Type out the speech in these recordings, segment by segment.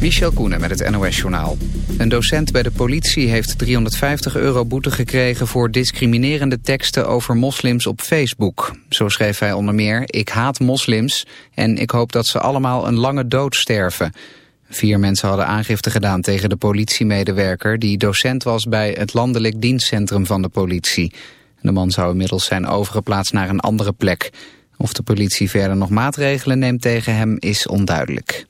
Michel Koenen met het NOS-journaal. Een docent bij de politie heeft 350 euro boete gekregen... voor discriminerende teksten over moslims op Facebook. Zo schreef hij onder meer... ik haat moslims en ik hoop dat ze allemaal een lange dood sterven. Vier mensen hadden aangifte gedaan tegen de politiemedewerker... die docent was bij het landelijk dienstcentrum van de politie. De man zou inmiddels zijn overgeplaatst naar een andere plek... Of de politie verder nog maatregelen neemt tegen hem is onduidelijk.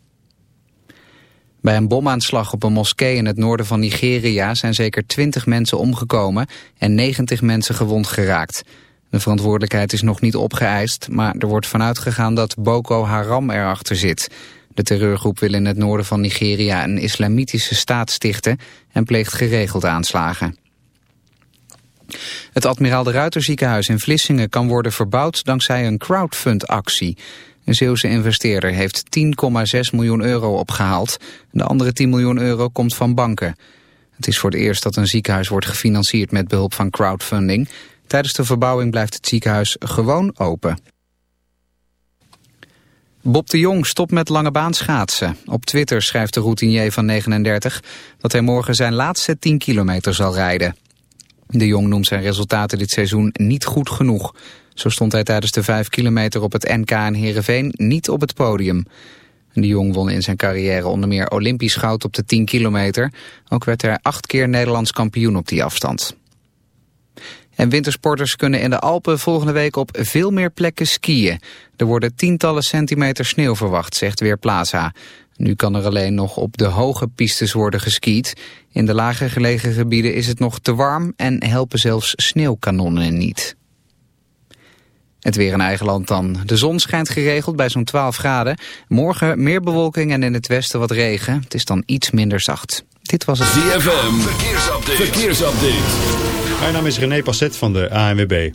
Bij een bomaanslag op een moskee in het noorden van Nigeria zijn zeker 20 mensen omgekomen en 90 mensen gewond geraakt. De verantwoordelijkheid is nog niet opgeëist, maar er wordt vanuit gegaan dat Boko Haram erachter zit. De terreurgroep wil in het noorden van Nigeria een islamitische staat stichten en pleegt geregeld aanslagen. Het Admiraal de Ruiter ziekenhuis in Vlissingen kan worden verbouwd dankzij een crowdfund-actie. Een Zeeuwse investeerder heeft 10,6 miljoen euro opgehaald. De andere 10 miljoen euro komt van banken. Het is voor het eerst dat een ziekenhuis wordt gefinancierd met behulp van crowdfunding. Tijdens de verbouwing blijft het ziekenhuis gewoon open. Bob de Jong stopt met lange baan schaatsen. Op Twitter schrijft de routinier van 39 dat hij morgen zijn laatste 10 kilometer zal rijden. De Jong noemt zijn resultaten dit seizoen niet goed genoeg. Zo stond hij tijdens de 5 kilometer op het NK in Heerenveen niet op het podium. De Jong won in zijn carrière onder meer Olympisch goud op de 10 kilometer. Ook werd hij acht keer Nederlands kampioen op die afstand. En wintersporters kunnen in de Alpen volgende week op veel meer plekken skiën. Er worden tientallen centimeter sneeuw verwacht, zegt Weerplaza. Nu kan er alleen nog op de hoge pistes worden geskiet. In de lager gelegen gebieden is het nog te warm en helpen zelfs sneeuwkanonnen niet. Het weer in eigen land dan. De zon schijnt geregeld bij zo'n 12 graden. Morgen meer bewolking en in het westen wat regen. Het is dan iets minder zacht. Dit was het ZFM. Verkeersupdate. Verkeersupdate. Mijn naam is René Passet van de ANWB.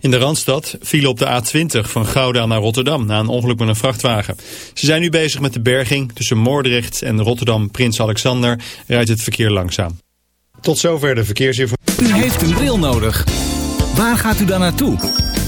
In de Randstad viel op de A20 van Gouda naar Rotterdam na een ongeluk met een vrachtwagen. Ze zijn nu bezig met de berging. Tussen Moordrecht en Rotterdam Prins Alexander rijdt het verkeer langzaam. Tot zover de verkeersinformatie. U heeft een bril nodig. Waar gaat u dan naartoe?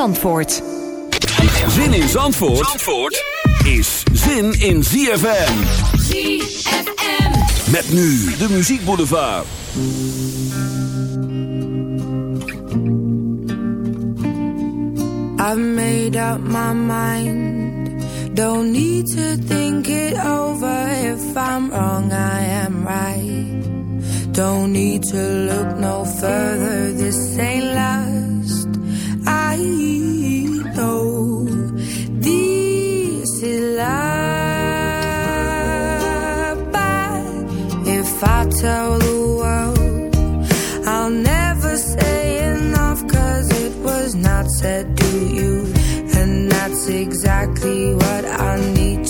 Zandvoort. Zin in Zandvoort, Zandvoort is zin in ZFM. ZFM. Met nu de muziekboulevard. I've made up my mind. Don't need to think it over. If I'm wrong, I am right. Don't need to look no further. This ain't last. Exactly what I need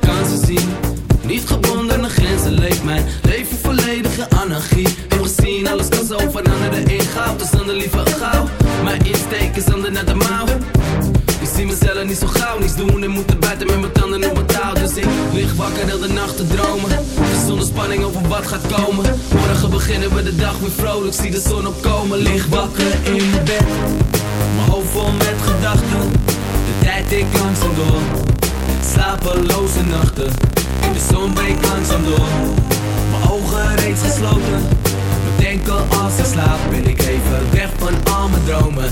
de. Ik zie mezelf niet zo gauw, niets doen en moeten buiten met mijn tanden op mijn touw. Dus ik lig wakker heel de nacht te dromen. Zonder spanning over wat gaat komen. Morgen beginnen we de dag weer vrolijk, zie de zon opkomen. Lig wakker in mijn bed, mijn hoofd vol met gedachten. De tijd ik langzaam door, slapeloze nachten. In de zon breekt langzaam door, mijn ogen reeds gesloten. Bedenken als ik slaap, ben ik even weg van al mijn dromen.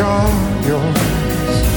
all yours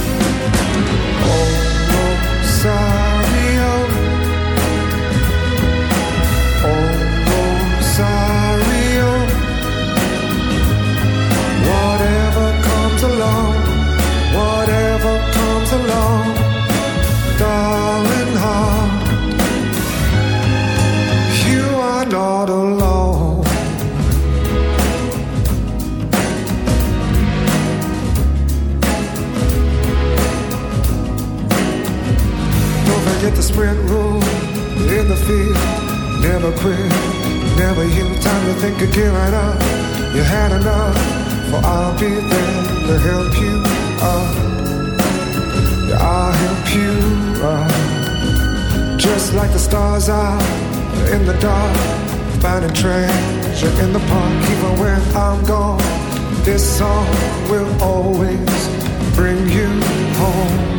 different in the field. Never quit, never yield. Time to think of giving up. You had enough, for I'll be there to help you up. Yeah, I'll help you up. Just like the stars are in the dark, finding treasure in the park. Even when I'm gone, this song will always bring you home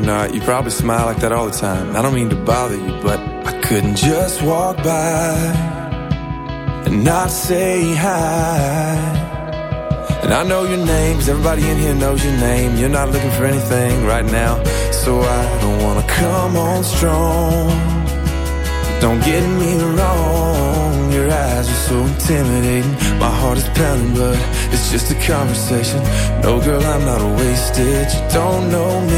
Not. Uh, you probably smile like that all the time. I don't mean to bother you, but I couldn't just walk by and not say hi. And I know your name, cause everybody in here knows your name. You're not looking for anything right now, so I don't wanna come on strong. Don't get me wrong, your eyes are so intimidating. My heart is pounding, but it's just a conversation. No, girl, I'm not a wasted. You don't know me,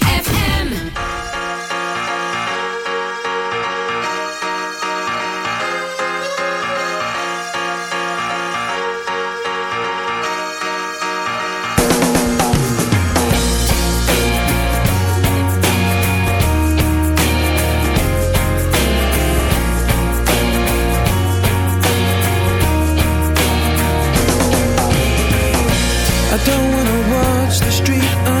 I don't wanna watch the street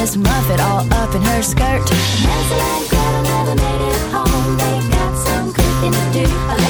Miss Muffet all up in her skirt. And Gretel never made it home. They got some cooking to do.